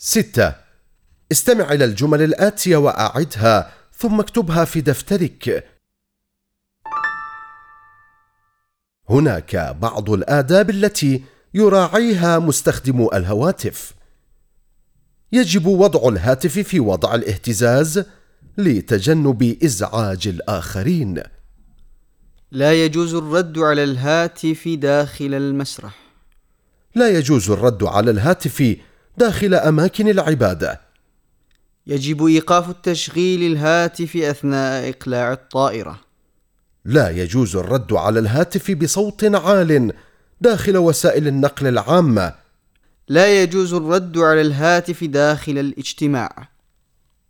ستة. استمع إلى الجمل الآتية وأعدها ثم اكتبها في دفترك. هناك بعض الآداب التي يراعيها مستخدمو الهواتف. يجب وضع الهاتف في وضع الاهتزاز لتجنب إزعاج الآخرين. لا يجوز الرد على الهاتف داخل المسرح. لا يجوز الرد على الهاتف داخل أماكن العبادة. يجب إيقاف التشغيل الهاتف أثناء إقلاع الطائرة. لا يجوز الرد على الهاتف بصوت عال داخل وسائل النقل العامة. لا يجوز الرد على الهاتف داخل الاجتماع.